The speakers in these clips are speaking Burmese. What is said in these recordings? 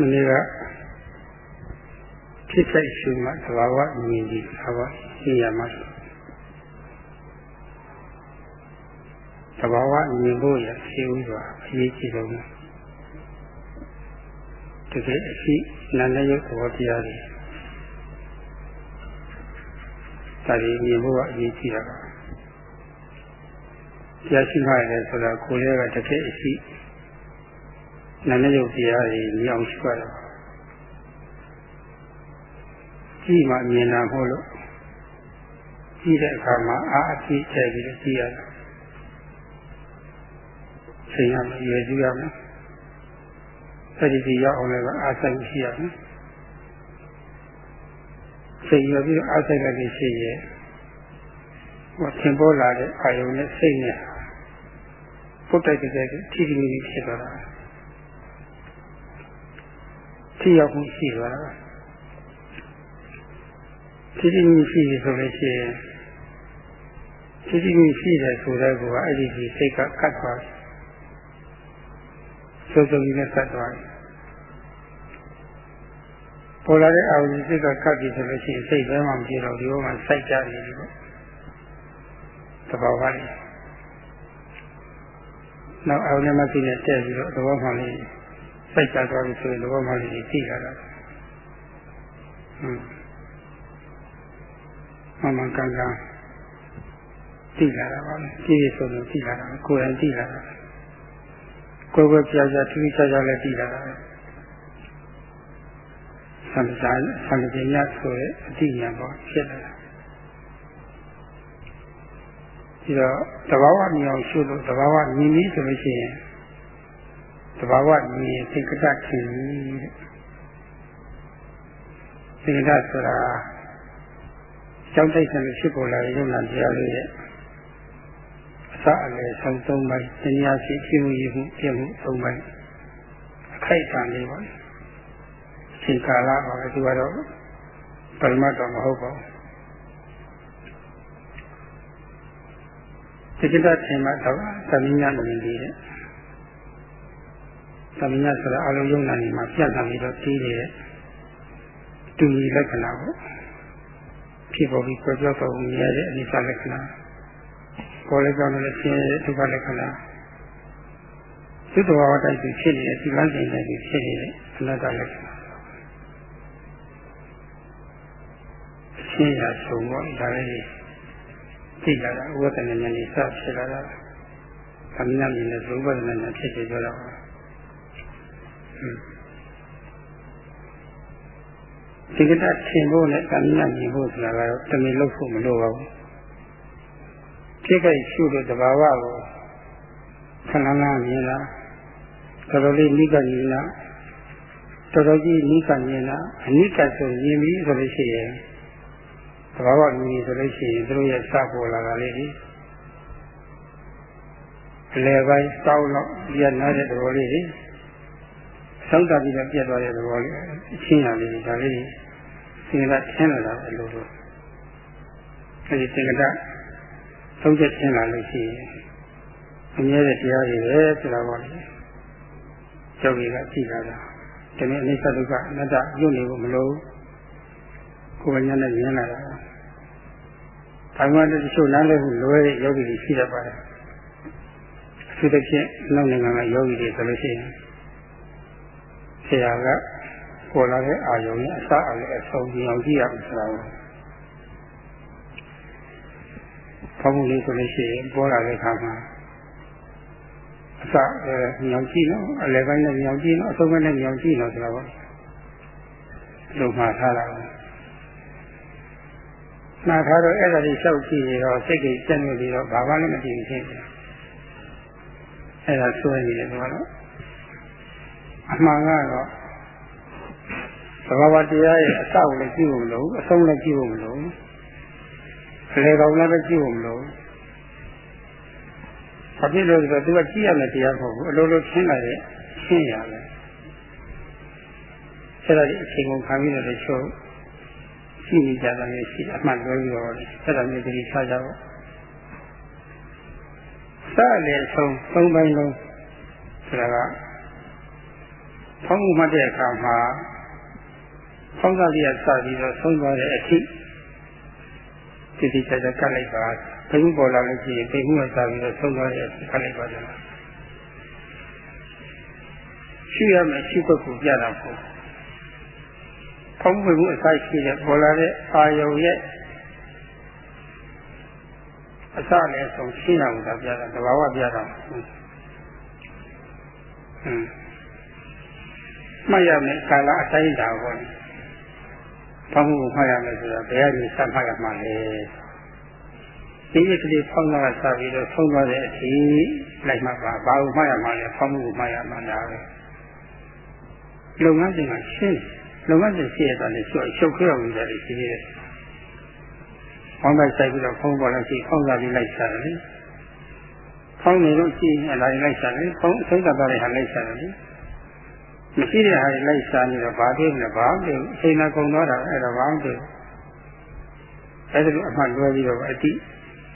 မနေ့ကဖြစ်ခိုက်ရှုမှသဘာဝမြင်ပြီးသဘာဝသိရမှာသဘာဝမြင်ဖို့ရရှိဥစွာအရေးကြီးဆုံးတကယ်အရှိနန္ဒယုတ်သဘောတရားတွေဒါတွေမြင်ဖို့ကအရေးကြီးတာပါတရားရှိမှလည်းဆိုတော့ကိုယ်ရဲ့ကတကယ်အရှိ နန္ဒယုတ်တရားတွေမြင်အောင်ရှိရတာကြည့်မှမြင်တာမဟုတ်လို့ကြည့်တဲ့အခါမှာအာအပြည့်ထည့်ပြီးကြည့်ရတာချိန်ရမယ်ရွယ်ကြည့်ရမယ်အဲ့ဒီဒီရောက်အောင်လည်းအားဆိုင်ရှိရမယ်ချိန်ရပြီးအားဆိုင်လည်းရှိရဲ့ဟောသင်ပေါ်လာတဲ့အာယုံနဲ့စိတ်နဲ့ပုတ်တိုက်တဲ့ထိတိမိဖြစ်သွားတာ ထိရောက်မှုရှိသွားတာထိတိမိရှိပြီဆိုလို့ရှိရင်ထိတိမိရှိတယ်ဆိုတဲ့ကောအဲ့ဒီဒီစိတ်ကကတ်သွားတယ်စုံစုံကြီးနဲ့ကတ်သွားတယ်ပေါ်လာတဲ့အာရုံစိတ်ကကတ်ပြီဆိုလို့ရှိရင်စိတ်ဘယ်မှမပြေတော့ဒီဘက်မှာစိုက်ကြနေပြီပေါ့သဘောပါလေနောက်အာရုံနဲ့မသိနဲ့တက်ပြီးတော့သဘောမှလေး စိုက်ကြသွားပြီဆိုရင်သဘောမှလေးသိလာတာဟွန်းမမကန်ကန်သိလာတာပါလေကြည့်ရဆိုလို့သိလာတာကိုယ်တိုင်သိလာတာကိုယ်ကိုပြပြထူးထူးခြားခြားလည်းသိလာတာပဲသံသာသံပညာဆိုတဲ့အတိညာပေါ့ဖြစ်လာတာဒီတော့တဘာဝမြင်အောင်ရှုလို့တဘာဝမြင်ပြီးဆိုလို့ရှိရင် တဘာဝမြင်စိတ်ကတခင်တဲ့စိတ်ကတဆိုတာကြောင့်တိုက်ဆံဖြစ်ပေါ်လာတဲ့ယုံနာတရားလေးရဲ့အစအလယ်ဆုံးသုံးပိုင်းတရားရှိဖြစ်မှုရမှုပြမှုသုံးပိုင်းအခိုက်အတန့်လေးပါအချိန်ကာလပါပဲသူကတော့ပရမတ်တော်မဟုတ်ပါဘူးတိကိတထင်မှတော့သမင်းညမမြင်သေးတယ် သမင်းညဆိုတာအလုံးယုံနာနေမှာပြတ်တာပြီးတော့ပြီးနေတဲ့တူညီလက္ခဏာပေါ့ဖြစ်ပေါ်ပြီးကြောက်ကြောက်တော့မြင်ရတဲ့အနိစ္စလက္ခဏာပေါ်လည်းကြောက်လို့ဖြစ်တဲ့ဒုက္ခလက္ခဏာသုတ္တဝါဝတိုက်ပြီးဖြစ်နေတဲ့ဒီလမ်းစဉ်တိုက်ပြီးဖြစ်နေတဲ့အနတ္တလက္ခဏာရှင်းရဆုံးတော့ဒါလည်းသိလာတာဝိသနာဉာဏ်နဲ့စဖြစ်လာတာအမြင်မြင်နဲ့သုဝိသနာဉာဏ်ဖြစ်ကြတော့ ဒီကတထင်ဖို့နဲ့အမြင်မြင်ဖို့ဆိုတာကတော့တမင်လို့ဖို့မလိုပါဘူးဖြစ်ခဲ့ရှုတဲ့တဘာဝကိုခဏခဏမြင်လာတော်တော်လေးနိကမြင်လာတော်တော်ကြီးနိကမြင်လာအနိကဆိုမြင်ပြီးဆိုလို့ရှိရင်တဘာဝမြင်ဆိုလို့ရှိရင်သူတို့ရဲ့စပေါ်လာတာလေးဒီအလယ်ပိုင်းစောင်းတော့ဒီကနားတဲ့သဘောလေးဒီ ဆောင်းတာပြီးတော့ပြတ်သွားတဲ့သဘောလေးအချင်းရလေးဒါလေးသင်္ကတထင်းလာတာပဲလို့လို့အဲဒီသင်္ကတသုံးချက်ထင်းလာလို့ရှိရင်အမြဲတဲ့တရားတွေပဲဆိုတာပေါ့လေကျောင်းကြီးကကြည့်လာတာဒီနေ့အနိစ္စဒုက္ခအနတ္တညွတ်နေဖို့မလိုကိုယ်ကညနဲ့မြင်လာတာဒါမှတချို့နားလည်ဖို့လွယ်တဲ့ယောဂီတွေရှိတတ်ပါတယ်အထူးသဖြင့်နောက်နိုင်ငံကယောဂီတွေဆိုလို့ရှိရင် ဆရာကပေါ်လာတဲ့အာယုံနဲ့အစအလည်းအဆုံးကြည့်အောင်ကြည့်ရမယ်ဆိုတာကိုဖောက်မှုလေးဆိုလို့ရှိရင်ပေါ်လာတဲ့အခါမှာအစအဲညောင်ကြည့်နော်အလယ်ပိုင်းနဲ့ညောင်ကြည့်နော်အဆုံးပိုင်းနဲ့ညောင်ကြည့်နော်ဆိုတာပေါ့လုံမှာထားတာနာထားတော့အဲ့ဒါကြီးလျှောက်ကြည့်နေတော့စိတ်ကြီးစက်နေပြီးတော့ဘာမှလည်းမကြည့်ဖြစ်ဘူးအဲ့ဒါဆွဲနေတယ်ကတော့ အမှန်ကတော့သဘာဝတရားရဲ့အစကိုလည်းကြည့်ဖို့မလိုဘူးအဆုံးလည်းကြည့်ဖို့မလိုဘူးအလေကောင်လည်းကြည့်ဖို့မလိုဘူးဘာဖြစ်လို့လဲဆိုတော့သူကကြည့်ရမယ်တရားမဟုတ်ဘူးအလိုလိုရှင်းလာတဲ့ရှင်းရမယ်အဲ့ဒါဒီအချိန်ကုန်ခံပြီးတော့ချို့ရှိနေကြတာမျိုးရှိအမှန်လွဲပြီးတော့အဲ့ဒါမျိုးတတိထားကြပါစလည်းဆုံးသုံးပိုင်းလုံးဆိုတာက ဖောင်းမှုမှတ်တဲ့အခါမှာဖောင်းစားလေးကစပြီးတော့ဆုံးသွားတဲ့အထိဒီဒီကြကြကတ်လိုက်ပါဘယ်မှုပေါ်လာလို့ရှိရင်ဘယ်မှုကစပြီးတော့ဆုံးသွားတဲ့အထိကတ်လိုက်ပါကြလားရှိရမယ်ရှိခွက်ကိုပြတာပေါ့ဖောင်းမှုမှုအစိုက်ရှိတဲ့ပေါ်လာတဲ့အာယုံရဲ့အစလည်းဆုံးရှင်းအောင်သာပြတာတဘာဝပြတာဟွန်း မှတ်ရမယ်ကာလအတိုင်းတာပေါ့။ဖောင်းမှုကိုမှတ်ရမယ်ဆိုတော့ဘယ်ကနေစမှတ်ရမှာလဲ။ဒီကလေးဖောင်းတာစပြီးတော့ဆုံးသွားတဲ့အထိလိုက်မှပါဘာကိုမှတ်ရမှာလဲဖောင်းမှုကိုမှတ်ရမှာလားပဲ။လုပ်ငန်းစဉ်ကရှင်းလုပ်ငန်းစဉ်ရှိရတာလေရှုပ်ရှုပ်ခဲအောင်ကြတယ်ရှိသေးတယ်။ဖောင်းလိုက်ဆိုင်ပြီးတော့ဖုံးပေါ်လိုက်ရှိဖောင်းစားပြီးလိုက်စားတယ်လေ။ဖောင်းနေလို့ရှိရင်အလားလိုက်စားတယ်။ဖုံးအဆုံးသတ်တဲ့ဟာလိုက်စားတယ်လေ။ မရှိတဲ့ဟာတွေလိုက်စားနေတော့ဘာဖြစ်လဲဘာမဖြစ်ဘူးအချိန်နဲ့ကုန်သွားတာအဲ့ဒါဘာမဖြစ်ဘူးအဲ့ဒါလိုအမှန်လွဲပြီးတော့အတိ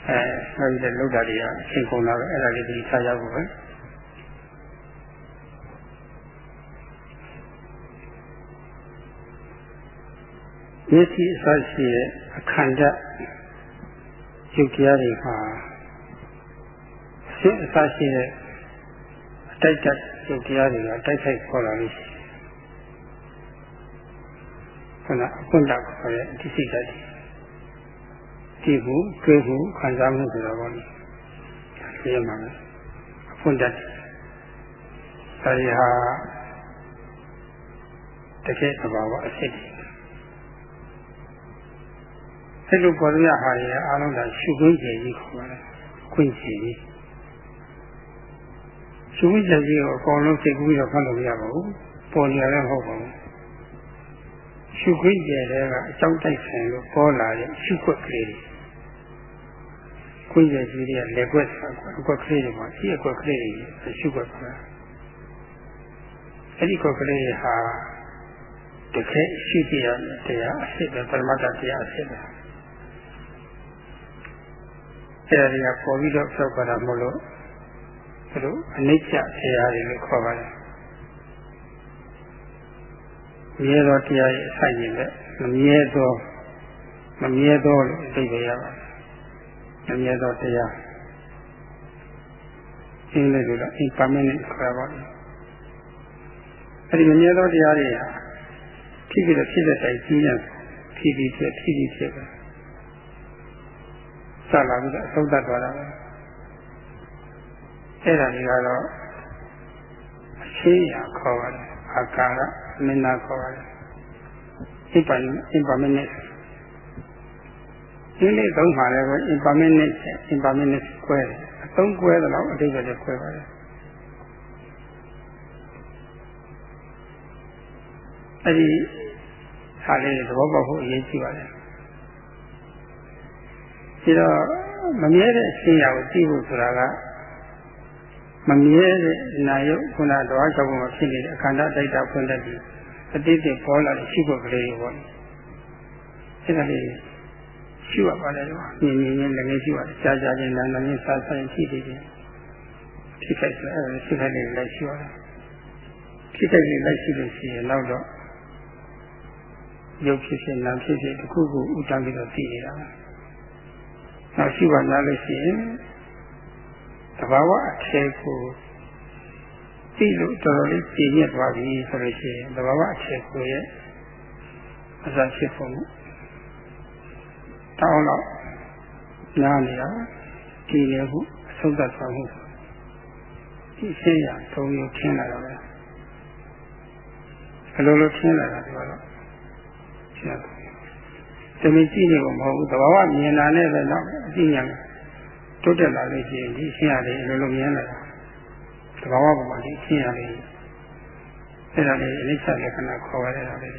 အဲဆိုပြီးတော့လောက်တာတွေကအချိန်ကုန်လာတော့အဲ့ဒါလေးဒီထားရဖို့ပဲမျက်စိအစရှိတဲ့အခန္ဓာရုပ်တရားတွေမှာစိတ်အစရှိတဲ့အတိုက်တက် ရုပ်တရားတွေကတိုက်ခိုက်ခေါ်လာလို့ရှိခဏအခွင့်တောက်ခေါ်တဲ့အတိစိတ်ဓာတ်ဒီဟုကျေဟုခံစားမှုဆိုတော့ဘောလေသိရမှာအခွင့်တတ်ဒါရီဟာတကယ်သဘာဝအစစ်တွေအဲ့လိုပေါ်ရဟာရအားလုံးကရှုခွင့်ကျေကြီးခေါ်ပါတယ်ခွင့်ကျေကြီး ရှုဝိဇ္ဇာကြီးကိုအကုန်လုံးသိကူးပြီးတော့ဖတ်လို့မရပါဘူးပေါ်နေလည်းမဟုတ်ပါဘူးရှုခွင့်ကျဲတဲ့ကအကြောင်းတိုက်ဆိုင်လို့ပေါ်လာတဲ့ရှုခွက်ကလေးတွေခွင့်ကျဲကြီးတွေကလက်ကွက်ဆက်ကွက်အကွက်ကလေးတွေမှာရှိအကွက်ကလေးတွေရှုခွက်ပါအဲ့ဒီကွက်ကလေးတွေဟာတကယ်ရှိကြရမယ်တရားအစစ်ပဲပရမတ္တတရားအစစ်ပဲအဲ့ဒါတွေကပေါ်ပြီးတော့ဖြောက်ပါတာမလို့ သူတို့အနိစ္စတရားတွေလို့ခေါ်ပါတယ်မြဲသောတရားရဲ့အဆိုင်ရင်လည်းမမြဲသောမမြဲသောလို့အသိပေးရပါတယ်မမြဲသောတရားအင်းလေးတို့က impermanent ခေါ်ပါဘူးအဲဒီမမြဲသောတရားတွေဟာဖြစ်ပြီးတော့ဖြစ်တဲ့တိုင်ကြီးရင်ဖြစ်ပြီးဖြစ်ဖြစ်ပြီးဖြစ်ပဲစလာပြီးတော့အဆုံးသတ်သွားတာပဲ အဲ့ဒါတွေကတော့အရှိရာခေါ်ပါတယ်အာကာရမင်းနာခေါ်ပါတယ်အင်ပါအင်ပါမင်းနဲ့ဒီနေ့သုံးပါလဲကိုအင်ပါမင်းနဲ့အင်ပါမင်းနဲ့ကွဲတယ်အသုံးကွဲတော့အတိတ်ကလည်းကွဲပါတယ်အဲ့ဒီဟာလေးသဘောပေါက်ဖို့အရေးကြီးပါတယ်ဒီတော့မမြဲတဲ့အရှင်းရာကိုသိဖို့ဆိုတာက မမြဲတဲ့နာယုတ်ခုနတော်ကြောင့်မှဖြစ်နေတဲ့အခန္ဓာတိုက်တာဖွင့်တတ်ပြီးအတိတ်ကပေါ်လာတဲ့ရှိဖို့ကလေးပေါ့အဲ့ဒါလေးရှိရပါလေတော့မြင်မြင်ချင်းလည်းရှိရတယ်ကြားကြားချင်းနားနားချင်းစားစားချင်းရှိတယ်ချင်းဖြစ်ခိုက်ဆိုအဲ့ဒါဖြစ်ခိုက်လေးလည်းရှိရတယ်ဖြစ်ခိုက်လေးလည်းရှိလို့ရှိရင်နောက်တော့ရုပ်ဖြစ်ဖြစ်နာမ်ဖြစ်ဖြစ်တစ်ခုခုဥတန်းပြီးတော့သိနေတာနောက်ရှိပါနားလို့ရှိရင် သဘာဝအထည်ကိုသိလို့တော်တော်လေးပြည့်ညက်သွားပြီဆိုလို့ရှိရင်သဘာဝအထည်ကိုရဲ့အစဖြစ်ဖို့တောင်းတော့နားနေတာဒီလေဟုအဆုံးသတ်သွားမှုဒီရှင်းရသုံးမျိုးထင်းလာတော့ပဲအလိုလိုထင်းလာတာဒီကတော့ရှင်းတယ်တမင်ကြည့်နေဖို့မဟုတ်ဘူးသဘာဝမြင်တာနဲ့ပဲတော့အကြည့်ဉာ ဏ်တိုးတက်လာလို့ရှိရင်ဒီရှင်းရတယ်အလိုလိုမြင်လာတာသဘာဝပေါ်မှာဒီရှင်းရတယ်အဲ့ဒါလေးအနိစ္စလက္ခဏာခေါ်ရတာလေအဲ့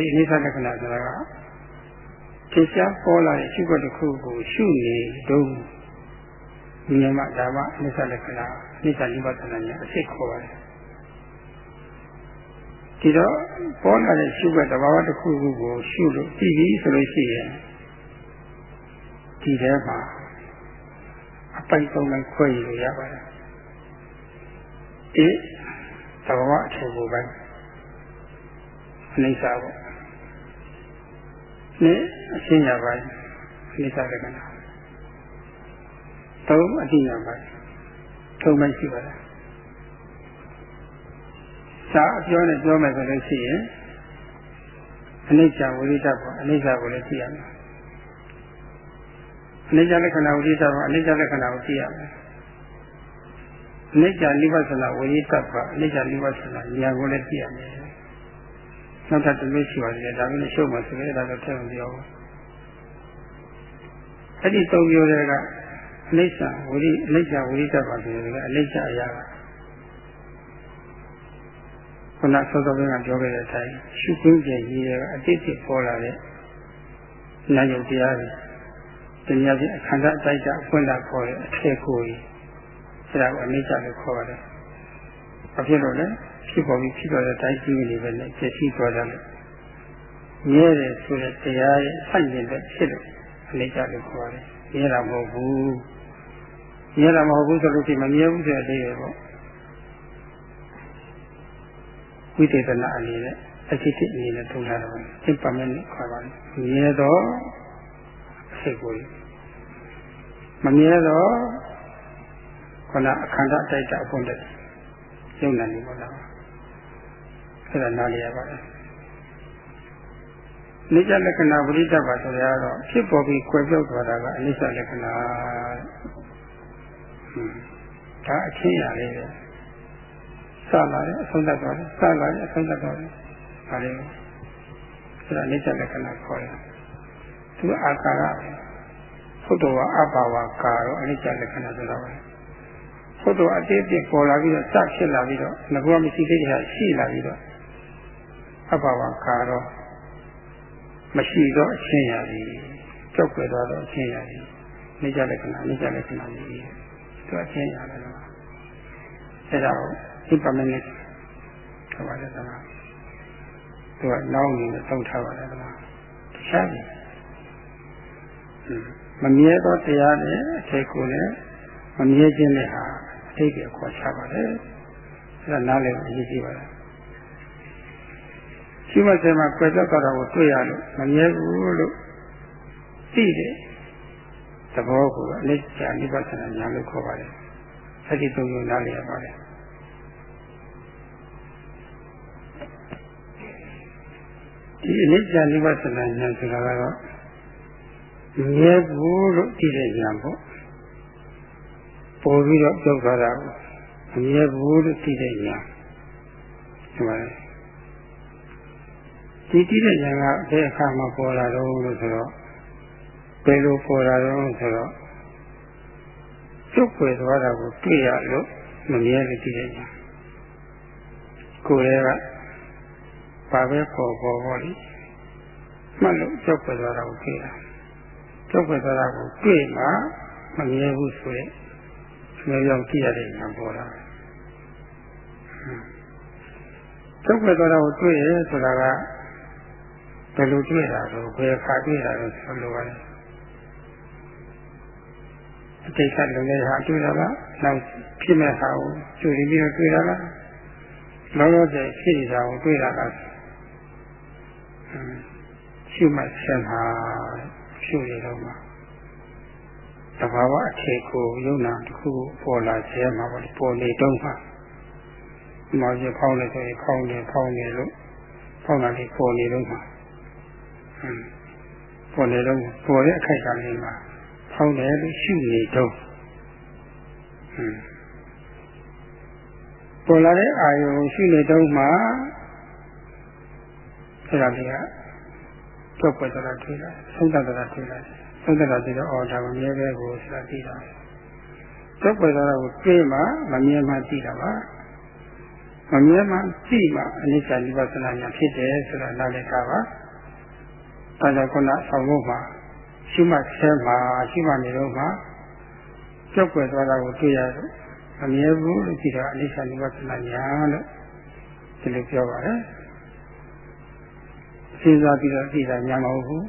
ဒီအနိစ္စလက္ခဏာဆိုတာကထင်ရှားပေါ်လာတဲ့ရှုပ်တစ်ခုကိုရှုနေတော့ဉာဏ်မှဒါမှအနိစ္စလက္ခဏာအနိစ္စနိဗ္ဗာန်ဉာဏ်အစစ်ခေါ်ပါတယ်ဒီတော့ပေါ်လာတဲ့ရှုပ်ကတဘာဝတစ်ခုခုကိုရှုလို့ကြည့်ပြီးဆိုလို့ရှိရင် ဒီထဲမှာအပိုက်သုံးလိုက်ခွဲရရပါတယ်။ဒီဘဝအထည်ကိုပိုင်းအနိစ္စပေါ့နဲ့အရှင်းရပိုင်းအနိစ္စလက္ခဏာသုံးအတိညာပိုင်းသုံးပိုင်းရှိပါတယ်စာအပြောနဲ့ပြောမယ်ဆိုလို့ရှိရင်အနိစ္စဝိရိဒပေါ့အနိစ္စကိုလည်းသိရမယ် အနိစ္စလက္ခဏာဝိရိဒပေါ့အနိစ္စလက္ခဏာကိုသိရမယ်အနိစ္စနိဗ္ဗာန်ဝိရိဒပေါ့အနိစ္စနိဗ္ဗာန်ဉာဏ်ကိုလည်းသိရမယ်နောက်ထပ်တစ်မျိုးရှိပါသေးတယ်ဒါမျိုးလည်းရှုပ်မှဆိုရင်ဒါတော့ထည့်မပြောဘူးအဲ့ဒီသုံးမျိုးတွေကအနိစ္စဝိရိအနိစ္စဝိရိဒပါဆိုရင်လည်းအနိစ္စအရာကခုနစောစောကပြောခဲ့တဲ့အတိုင်းရှုခွင့်ကျင်ကြီးရဲ့အတိတ်ဖြစ်ပေါ်လာတဲ့နာယုတ်တရားတွေ တရားချင်းအခန္ဓာအတိုက်ကြအဖွင့်လာခေါ်တဲ့အထည်ကိုကြီးအဲဒါကိုအနိစ္စလို့ခေါ်ပါတယ်။ဘာဖြစ်လို့လဲဖြစ်ပေါ်ပြီးဖြစ်ပေါ်တဲ့တိုင်းကြီးနေပဲနဲ့ဖြစ်ရှိသွားတယ်။မြဲတယ်ဆိုတဲ့တရားရဲ့ဆန့်ကျင်တဲ့ဖြစ်လို့အနိစ္စလို့ခေါ်တယ်။မြဲတာမဟုတ်ဘူး။မြဲတာမဟုတ်ဘူးဆိုလို့ဒီမမြဲဘူးဆိုတဲ့အသေးပဲပေါ့။ဝိသေသနာအနေနဲ့အစိတ်အနေနဲ့ထုံးထားတော့စိတ်ပါမယ်နဲ့ခေါ်ပါတယ်။မြဲတော့ စိတ်ကိုမမြဲတော့ခန္ဓာအခန္ဓာတိုက်တာအဖို့တဲ့ယုံနာနေပါလား။အဲ့ဒါနားလည်ရပါတယ်။နိစ္စလက္ခဏာပရိသတ်ပါဆိုရတော့ဖြစ်ပေါ်ပြီးကွယ်ပြောက်သွားတာကအနိစ္စလက္ခဏာ။ဟွန်းဒါအချင်းရလေးပဲ။စလာတယ်အဆုံးသတ်သွားတယ်စလာတယ်အဆုံးသတ်သွားတယ်ဒါလေးအဲဒါနိစ္စလက္ခဏာခေါ်တယ် သူအာကာရဘုဒ္ဓဝါအဘာဝကာရောအနိစ္စလက္ခဏာဆိုတာပဲဘုဒ္ဓဝါအတိအပြည့်ပေါ်လာပြီးတော့စဖြစ်လာပြီးတော့ငကောမရှိသေးတဲ့ဟာရှိလာပြီးတော့အဘာဝကာရောမရှိတော့အချင်းရည်ကြောက်ကြတော့အချင်းရည်နိစ္စလက္ခဏာနိစ္စလက္ခဏာကြီးသူအချင်းရတယ်နော်အဲဒါကို impermanent ဆိုပါတယ်ကွာသူကနောင်းနေနဲ့သုံးထားပါတယ်ကွာတခြားပြီ မမြဲသောတရားနဲ့အထည်ကိုနဲ့မမြဲခြင်းနဲ့ဟာအတိတ်ကခေါ်ချပါတယ်အဲဒါနားလည်အရေးကြီးပါတယ်ရှိမစဲမှာကြွယ်တော့တာကိုတွေ့ရလို့မမြဲဘူးလို့သိတယ်သဘောကိုအနိစ္စအနိဗ္ဗာန်ဉာဏ်လို့ခေါ်ပါတယ်အဲ့ဒီသုံးမျိုးနားလည်ရပါတယ်ဒီအနိစ္စနိဗ္ဗာန်ဉာဏ်ဆိုတာကတော့ မြဲဘူးလို့သိတဲ့ဉာဏ်ပေါ့ပေါ်ပြီးတော့ပြောက်သွားတာကိုမမြဲဘူးလို့သိတဲ့ဉာဏ်ဒီမှာဒီသိတဲ့ဉာဏ်ကဘယ်အခါမှပေါ်လာတော့လို့ဆိုတော့ဘယ်လိုပေါ်လာတော့ဆိုတော့ကျုပ်ွယ်သွားတာကိုတွေ့ရလို့မမြဲလို့သိတဲ့ဉာဏ်ကိုယ်ရဲ့ဘာပဲပေါ်ပေါ်ပေါ်လိမှတ်လို့ကြောက်ပွေသွားတာကိုတွေ့တာ ကြောက်ပွေသွားတာကိုတွေ့မှမမြဲဘူးဆိုရင်မျိုးရောက်ကြည့်ရတဲ့ဉာဏ်ပေါ်လာကြောက်ပွေသွားတာကိုတွေ့ရဆိုတာကဘယ်လိုတွေ့တာလို့ဘယ်ခါတွေ့တာလို့ဆိုလိုရတယ်အတိတ်ကလုံတဲ့ဟာတွေ့တာလားနောက်ဖြစ်မဲ့ဟာကိုကျူရင်းပြီးတော့တွေ့တာလားလောလောဆယ်ဖြစ်နေတာကိုတွေ့တာလားရှုမှတ်ဆက်မှာ ဖြူရတော့မှာသဘာဝအခြေကိုယုံနာတစ်ခုပေါ်လာစေမှာပေါ့ပေါ်နေတော့မှာဒီမှာရဖောင်းနေဆိုရင်ဖောင်းနေဖောင်းနေလို့ဖောင်းတာလေးပေါ်နေတော့မှာဟမ်ပေါ်နေတော့ပေါ်တဲ့အခိုက်အတန့်လေးမှာဖောင်းတယ်လို့ရှုနေတော့ဟမ်ပေါ်လာတဲ့အာယုံရှုနေတော့မှာအဲ့ဒါလေးက ကြောက်ပွက်တာတွေ့လာသုံးတတ်တာတွေ့လာသုံးတတ်တာတွေ့တော့အော်ဒါမမြဲပဲကိုဆိုတာသိတာကြောက်ပွက်တာကိုတွေ့မှမမြဲမှသိတာပါမမြဲမှသိမှအနိစ္စနိဗ္ဗာန်ညာဖြစ်တယ်ဆိုတာနားလည်တာပါဒါကြောင့်ခုနဆောင်းဖို့မှာရှိမှဆဲမှာရှိမှနေတော့မှကြောက်ပွက်သွားတာကိုတွေ့ရတော့မမြဲဘူးလို့ကြည့်တာအနိစ္စနိဗ္ဗာန်ညာလို့ဒီလိုပြောပါတယ် စဉ်းစားပြီးတော့သိတာညာမဟုတ်ဘူး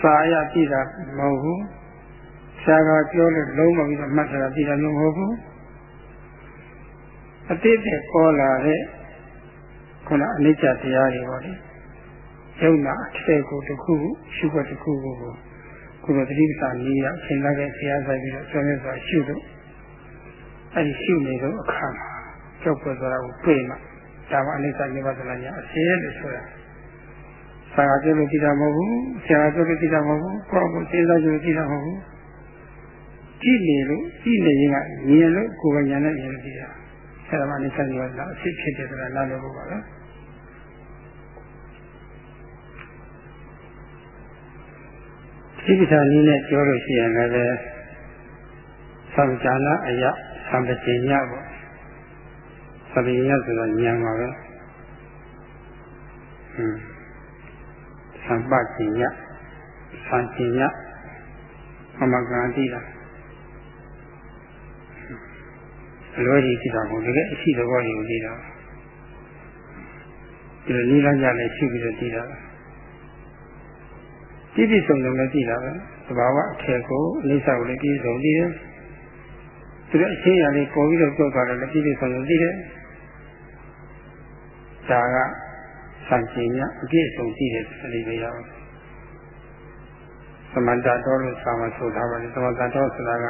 စာအရသိတာမဟုတ်ဘူးဆရာကပြောလို့လုံးမပြီးတော့မှတ်တာသိတာမျိုးမဟုတ်ဘူးအတိတ်နဲ့ပေါ်လာတဲ့ခုနအနိစ္စတရားတွေပေါ့လေယုံနာအထက်ကိုတစ်ခုရှုပ်တစ်ခုကိုခုလိုတတိပ္ပာနည်းရအရှင်လာတဲ့ဆရာဆိုင်ပြီးတော့ဆွေးနွေးစွာရှုလို့အဲဒီရှုနေတော့အခါမှာကြောက်ပွက်သွားတာကိုတွေ့မှဒါမှအနိစ္စနိဗ္ဗာန်ညာအစေလို့ဆိုတာ ဆရာကျလို့ကြည့်တာမဟုတ်ဘူးဆရာကျလို့ကြည့်တာမဟုတ်ဘူးကိုယ့်ကိုစဉ်းစားကြလို့ကြည့်တာမဟုတ်ဘူးကြည့်နေလို့ကြည့်နေရင်ကမြင်လို့ကိုယ်ကညာနဲ့မြင်လို့ကြည့်တာဆရာမအနိစ္စနိဗ္ဗာန်အဖြစ်ဖြစ်တယ်ဆိုတာနားလည်ဖို့ပါလားဒီပ္ပာနည်းနဲ့ပြောလို့ရှိရင်လည်းသံဃာနာအယသံပတိညပေါ့သံပတိညဆိုတာဉာဏ်ပါပဲဟွန်း သံပတိညသံပညမမကံတိလားအလွယ်ကြီးကြည့်တာမဟုတ်တကယ်အရှိတော်ကိုကြည့်တာဒီလိုနိလန်းကြလည်းရှိပြီးတော့ကြည့်တာပြည့်ပြည့်စုံစုံလည်းကြည့်တာပဲသဘာဝအထက်ကိုအိဋ္ဌကိုလည်းပြည့်စုံကြည့်တယ်သူတို့အချင်းရာလေးပေါ်ပြီးတော့ကြောက်သွားတယ်လည်းပြည့်ပြည့်စုံစုံကြည့်တယ်ဒါက စံချိန်ညအပြည့်စုံကြည့်တယ်ဆိုတဲ့နေရာပါသမန္တတော်လို့စာမဆိုထားပါတယ်သမန္တတော်ဆိုတာက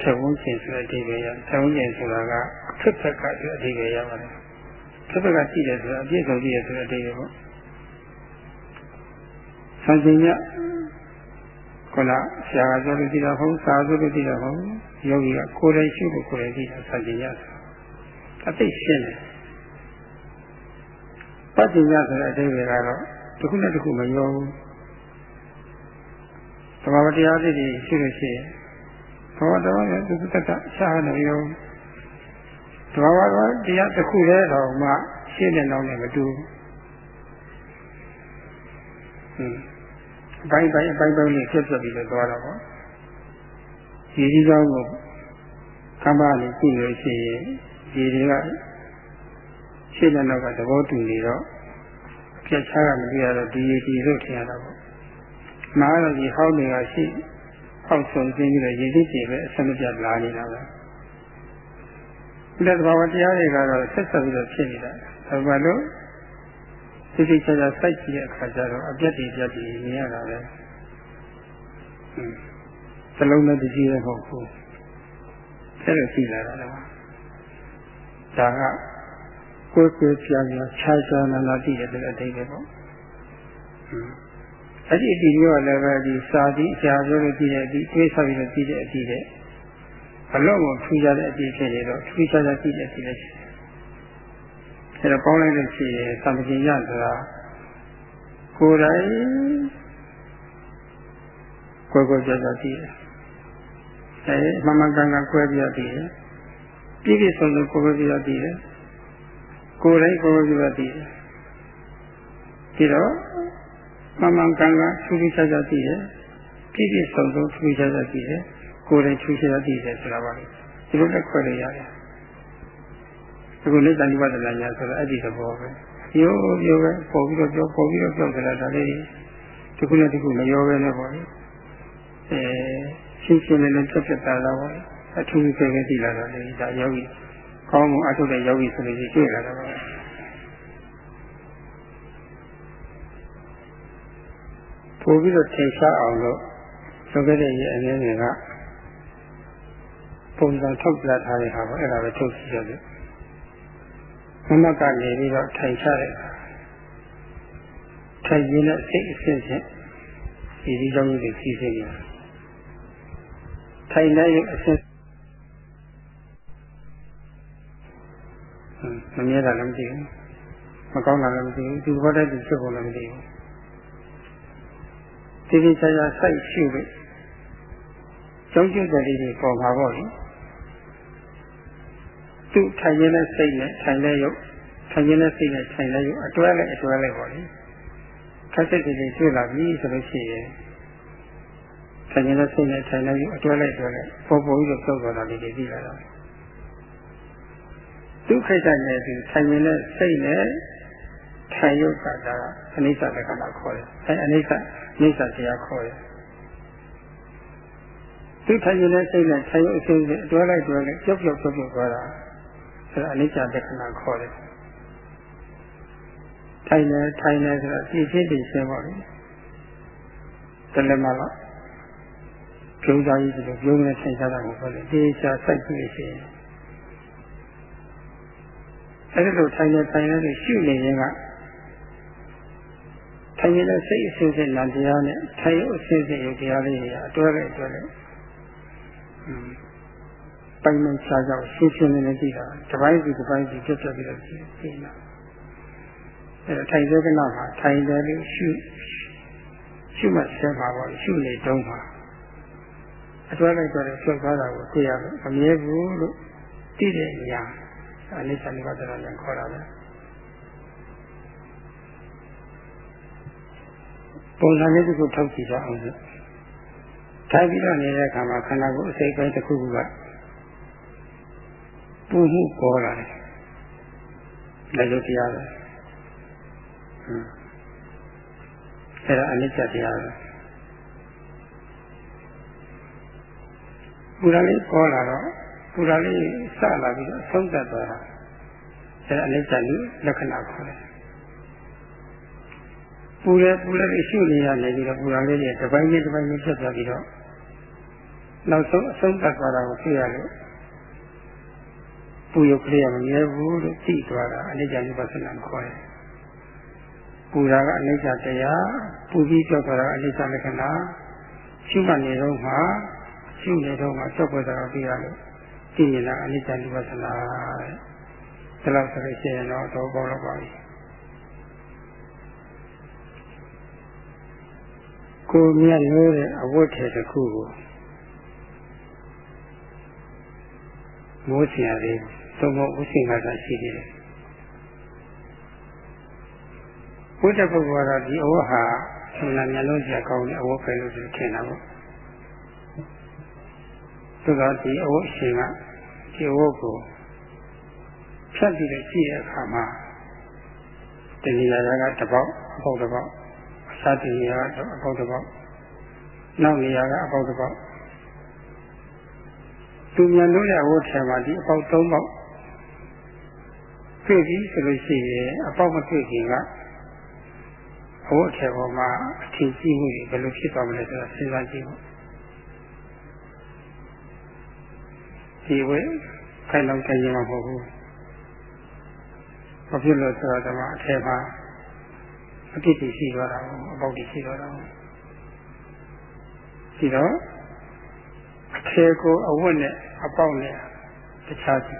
ထေဝန်းရှင်ဆိုတဲ့အဓိပ္ပာယ်ရထေဝန်းရှင်ဆိုတာကဖြစ်ဖက်ကဆိုတဲ့အဓိပ္ပာယ်ရပါတယ်ဖြစ်ဖက်ကကြည့်တယ်ဆိုတာအပြည့်စုံကြည့်တယ်ဆိုတဲ့အဓိပ္ပာယ်ပေါ့ဆံပင်ညခုနဆရာကပြောလို့ကြည့်တာဟုတ်စာဆိုလို့ကြည့်တာဟုတ်ယောဂီကကိုယ်တိုင်ရှုလို့ကိုယ်တိုင်ကြည့်တာဆံပင်ညအသိရှင်းတယ် ပဋိညာဆိုတဲ့အဓိပ္ပာယ်ကတော့တစ်ခုနဲ့တစ်ခုမရောဘူးသဘာဝတရားတွေရှိလို့ရှိရင်ဘောတော်ရဲ့သုတ္တတရှားနေရောသဘာဝတရားတစ်ခုတည်းတော့မှရှင်းတဲ့နောက်နဲ့မတူဘူးအပိုင်းပိုင်းအပိုင်းပိုင်းလေးဖြစ်ပြပြီးတော့သွားတော့ပေါ့ဒီဒီကောင်းကိုကမ္ဘာလေးကြည့်လို့ရှိရင်ဒီတွေကရှင်းတဲ့နောက်ကသဘောတူနေတော့ ပြတ်ချားကမပြရတော့ဒီဒီလို့ထင်ရတာပေါ့မားတော့ဒီဟောင်းတွေကရှိအောက်ဆုံးခြင်းပြီးတော့ရည်ရည်ကြည်ပဲအစမပြတ်လာနေတာပဲဒီသဘာဝတရားတွေကတော့ဆက်ဆက်ပြီးတော့ဖြစ်နေတာဒါမှလို့သိသိချာချာစိုက်ကြည့်တဲ့အခါကျတော့အပြတ်တွေပြတ်တွေမြင်ရတာပဲစလုံးနဲ့တကြီးလည်းမဟုတ်ဘူးအဲ့လိုကြည့်လာတာတော့ဒါက ကိုယ်ကိုယ်ပြာပြာခြားခြားနာနာတည်တဲ့တဲ့အတိတ်ပဲပေါ့အဲ့ဒီအတီမျိုးကလည်းပဲဒီစာတိအရာပြောလို့ကြည့်တဲ့အတီတွေးဆောက်ပြီးတော့ကြည့်တဲ့အတီတဲ့အလုံးကိုထူကြတဲ့အတီဖြစ်နေတော့ထူးခြားခြားကြည့်တဲ့အတီလည်းရှိတယ်။အဲ့တော့ပေါင်းလိုက်လို့ရှိရင်သံပင်ရဆိုတာကိုယ်တိုင်ကိုယ်ကိုယ်ကြကြကြည့်တယ်။အဲမမကန်ကန်ကွဲပြကြည့်တယ်။ပြည့်ပြည့်စုံစုံကိုယ်ကိုယ်ပြကြည့်တယ်။ ကိုယ်တိုင်ကိုယ်ကိုယ်ပြကြည့်တယ်။ဒီတော့မမှန်ကန်ကန်ထူးထူးခြားခြားသိတယ်ပြည့်ပြည့်စုံစုံထူးထူးခြားခြားသိတယ်ကိုယ်တိုင်ထူးခြားခြားသိတယ်ဆိုတာပါလေဒီလိုလက်ခွဲလို့ရတယ်အခုလက်တန်ဒီဝတ္တနာညာဆိုတော့အဲ့ဒီသဘောပဲရိုးရိုးပဲပေါ်ပြီးတော့ပြောပေါ်ပြီးတော့ပြောကြတာဒါလေးဒီခုနဲ့ဒီခုမရောပဲနဲ့ပေါ့လေအဲရှင်းရှင်းလေးလေးပြတ်ပြတ်သားသားပေါ့အထူးကြီးပဲသိလာတာလေဒါယောဂီ ကောင်းမှုအထုတဲ့ယောဂီဆိုလို့ရှိတွေ့လာတာပါပို့ပြီးတော့ထင်ရှားအောင်လို့ဆိုခဲ့တဲ့ရဲ့အနေနဲ့ကပုံစံထုတ်ပြထားတဲ့ဟာပေါ့အဲ့ဒါပဲထုတ်ကြည့်ရတယ်မမကနေပြီးတော့ထိုင်ချတဲ့ထိုင်ရင်းတဲ့စိတ်အစစ်ဖြင့်ဒီဒီကြောင့်ဒီစီးစိတ်ရထိုင်တဲ့ရုပ်အစစ် မမြဲတာလည်းမသိဘူးမကောင်းတာလည်းမသိဘူးဒီဘောတဲ့ဒီဖြစ်ဖို့လည်းမသိဘူးတိတိကျကျစိုက်ရှုလို့ကြောင်းကျတဲ့လေးတွေပေါ်မှာပေါ့လေသူထိုင်ရတဲ့စိတ်နဲ့ထိုင်တဲ့ရုပ်ထိုင်ရတဲ့စိတ်နဲ့ထိုင်တဲ့ရုပ်အတွဲလိုက်အတွဲလိုက်ပေါ့လေခက်စိတ်တွေတွေ့လာပြီဆိုလို့ရှိရင်ထိုင်ရတဲ့စိတ်နဲ့ထိုင်တဲ့ရုပ်အတွဲလိုက်အတွဲလိုက်ပေါ်ပေါ်ပြီးတော့ကြောက်သွားတာလေးတွေပြီးလာတာ ဒုက္ခိတနဲ့ဒီထိုင်ရတဲ့စိတ်နဲ့ထိုင်ရုပ်ကဒါအနိစ္စလက္ခဏာခေါ်တယ်အဲအနိစ္စနိစ္စတရားခေါ်တယ်သူထိုင်နေတဲ့စိတ်နဲ့ထိုင်ရုပ်အစဉ်စဉ်အတွဲလိုက်တွဲလိုက်ကြောက်ကြောက်ကြောက်ကြောက်သွားတာအဲဒါအနိစ္စလက္ခဏာခေါ်တယ်ထိုင်နေထိုင်နေဆိုတော့ဒီဖြစ်ဒီရှင်းပါလေတလည်းမလားကျုံသားကြီးဆိုတော့ပြုံးနေထိုင်ကြတာကိုပြောတယ်ဒီချာစိုက်ကြည့်ရှိရင် အဲဒီလိုထိုင်နေထိုင်နေရှုနေရင်ကထိုင်နေတဲ့စိတ်အစဉ်စဉ်နံတရားနဲ့ထိုင်ရုပ်အစဉ်စဉ်ရုပ်တရားလေးတွေအတွဲလိုက်အတွဲလိုက်ပိုင်မချာကြောင့်ရှင်းရှင်းလင်းလင်းသိတာတပိုင်းစီတပိုင်းစီပြတ်ပြတ်ပြီးတော့သိနေတာအဲထိုင်စေကနာမှာထိုင်တယ်လို့ရှုရှုမှဆဲမှာပေါ့ရှုနေတုံးမှာအတွဲလိုက်တော့ဆွတ်သွားတာကိုသိရလို့မမြဲဘူးလို့သိတဲ့နေရာ အနိစ္စနိဗ္ဗာန်လည်းခေါ်တာပဲပုံစံလေးတစ်ခုထောက်ကြည့်ကြအောင်စို့ထိုင်ပြီးတော့နေတဲ့အခါမှာခန္ဓာကိုယ်အစိတ်ပိုင်းတစ်ခုခုကပူမှုပေါ်လာတယ်လည်းလို့တရားပဲအဲ့ဒါအနိစ္စတရားပဲပူရာလေးပေါ်လာတော့ ပူရာလေးစလာပြီးတော့ဆုံးသက်သွားတာအဲ့ဒါအနိစ္စလူလက္ခဏာခေါ်တယ်ပူရဲပူရဲရှုနေရနေပြီးတော့ပူရာလေးတွေတစ်ပိုင်းချင်းတစ်ပိုင်းချင်းဖြစ်သွားပြီးတော့နောက်ဆုံးအဆုံးသတ်သွားတာကိုသိရလို့ပူရုပ်ကလေးကမမြဲဘူးလို့သိသွားတာအနိစ္စဥပ္ပသနာခေါ်တယ်ပူရာကအနိစ္စတရားပူပြီးကြောက်သွားတာအနိစ္စလက္ခဏာရှုမှတ်နေတော့မှရှုနေတော့မှကြောက်ပေါ်တာသိရလို့ သိနေတာအနိစ္စဥပ္ပသနာတဲ့ဒါလို့ဆိုလို့ရှိရင်တော့တော့ပေါ်တော့ပါပြီကိုမြတ်လို့တဲ့အဝတ်ထည်တစ်ခုကိုမိုးချင်ရတယ်သုံးဖို့ဥစဉ်ကသာရှိသေးတယ်ဘုရားပုဂ္ဂိုလ်ကတော့ဒီအဝတ်ဟာဆန္ဒမျက်လုံးစရာကောင်းတဲ့အဝတ်ပဲလို့ထင်တာပေါ့သူကဒီအဝတ်ရှင်က ဒီအဝတ်ကိုဖြတ်ပြီးကြည့်တဲ့အခါမှာတဏှာရကတပေါက်အပေါက်တပေါက်အစတင်ရကအပေါက်တစ်ပေါက်နောက်နေရာကအပေါက်တစ်ပေါက်သူမြန်လို့ရဝတ်ထဲမှာဒီအပေါက်၃ပေါက်တွေ့ပြီဆိုလို့ရှိရင်အပေါက်မတွေ့ခင်ကအဝတ်ထဲပေါ်မှာအထင်ကြီးမှုတွေဘယ်လိုဖြစ်သွားမလဲဆိုတာစဉ်းစားကြည့်ဖို့ ဒီဝဲခိုင်လောက်ခိုင်ရင်မဟုတ်ဘူးဘာဖြစ်လို့ဆိုတော့ဒီမှာအထက်မှာအပြစ်တွေရှိသွားတာအပေါက်တွေရှိသွားတာဒီတော့အခြေကိုအဝတ်နဲ့အပေါက်နဲ့တခြားစီ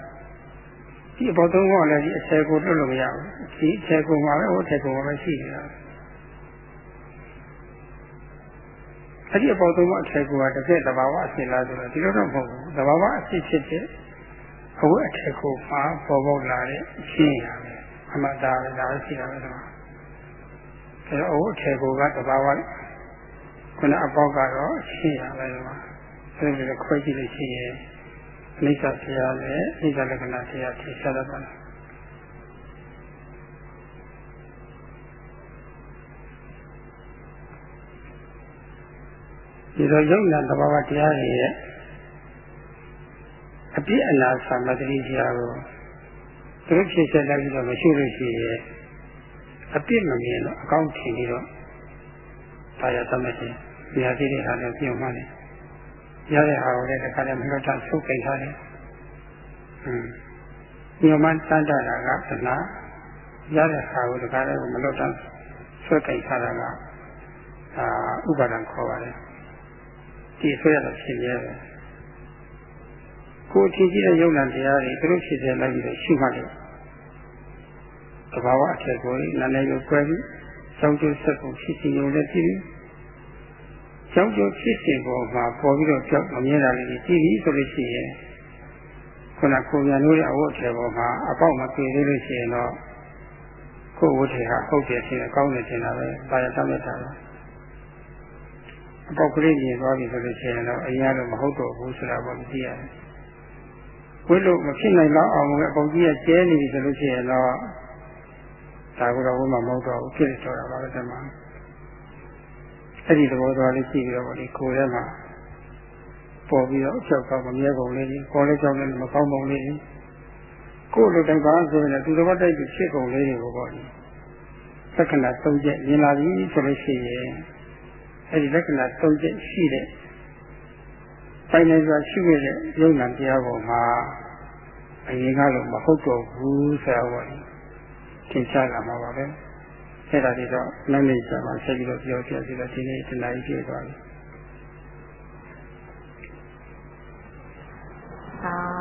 ဒီအပေါက်သုံးပေါက်လည်းဒီအခြေကိုလွတ်လို့မရဘူးဒီအခြေကိုမှာပဲအဝတ်အခြေကိုမှာပဲရှိနေတာ အဲ့ဒီအပေါက်သုံးပေါက်အခြေကိုကတစ်ပြည့်တဘာဝအဖြစ်လားဆိုတော့ဒီလိုတော့မဟုတ်ဘူးတဘာဝအဖြစ်ဖြစ်တဲ့အဝတ်အခြေကိုမှာပေါ်ပေါက်လာတဲ့အရှင်းရပဲအမှန်တရားပဲဒါပဲရှိတာပဲဒီမှာအဲအဝတ်ထေကိုကတဘာဝခုနအပေါက်ကတော့ရှိရပဲဒီမှာအဲဒီလိုခွဲကြည့်လို့ရှိရင်အနိစ္စတရားနဲ့အနိစ္စလက္ခဏာတရားထိရှားတတ်တယ် ဒီလိုယုံနာတဘာဝတရားတွေရဲ့အပြည့်အနာသမတတိတရားကိုသူတို့ဖြည့်ချက်လိုက်ပြီးတော့မရှိလို့ရှိရင်အပြစ်မမြင်တော့အကောင်းထင်ပြီးတော့ဒါရသတ်မှတ်တယ်။ဒီဟာကြီးတွေဟာလည်းပြုံမှတယ်။ရတဲ့ဟာကိုလည်းတစ်ခါတည်းမလွတ်တာဆုတ်ပိန်ထားတယ်။ဟွန်းဒီမှာတန်တာကသနာရတဲ့ဟာကိုတစ်ခါတည်းမလွတ်တာဆုတ်ပိန်ထားတာကအာဥပါဒံခေါ်ပါတယ်။ ဒီဆိုရတော့ဖြစ်ရဲပဲ။ကိုယ်ထင်ကြည့်တဲ့ယုံနာတရားတွေသူတို့ဖြစ်စေလိုက်ပြီးတော့ရှိမှတယ်သဘာဝအထက်ကိုနာနေကိုကွဲပြီးကြောင်းကျိုးဆက်ကိုဖြစ်စီရုံနဲ့ကြည့်ပြီးကြောင်းကျိုးဖြစ်စဉ်ပေါ်မှာပေါ်ပြီးတော့ကြောက်မမြင်တာလေးကြည့်ပြီးဆိုလို့ရှိရင်ခုနကိုမြန်လို့ရဲ့အဝတ်အထည်ပေါ်မှာအပေါက်မပြေသေးလို့ရှိရင်တော့ကိုယ်ဝတ်ထည်ဟာဟုတ်တယ်ရှင်ကောင်းတယ်ရှင်တာပဲပါရတတ်မြတ်တာပဲ အပေါက်ကလေးမြင်သွားပြီဆိုလို့ရှိရင်တော့အရင်ကတော့မဟုတ်တော့ဘူးဆိုတာပေါ့သိရတယ်ဝိလို့မဖြစ်နိုင်တော့အောင်အပေါက်ကြီးကကျဲနေပြီဆိုလို့ရှိရင်တော့ဒါကတော့ဘုမမဟုတ်တော့ဘူးဖြစ်တော့တာပါပဲတမအဲ့ဒီသဘောသွားလေးရှိပြီးတော့ဒီကိုယ်ထဲမှာပေါ်ပြီးတော့အချက်ကောက်မမြဲပုံလေးကြီးပေါ်လေးကြောင့်လည်းမကောင်းပုံလေးကြီးကိုယ်လိုတိုင်းပါဆိုရင်သူတော်တိုက်ပြီးဖြစ်ကုန်လေးတွေကိုပေါ့လေလက္ခဏာ၃ချက်မြင်လာပြီဆိုလို့ရှိရင် အဲ့ဒီလက္ခဏာ၃ချက်ရှိတဲ့ပိုင်နေစွာရှိခဲ့တဲ့ယုံနာတရားပေါ်မှာအရင်ကလိုမဟုတ်တော့ဘူးဆိုတာပေါ့သင်ရှားလာမှာပါပဲအဲ့ဒါဒီတော့နောက်နေ့ကျမှဆက်ပြီးတော့ပြောပြစီတော့ဒီနေ့ဒီနေ့ပြည့်သွားပြီအာ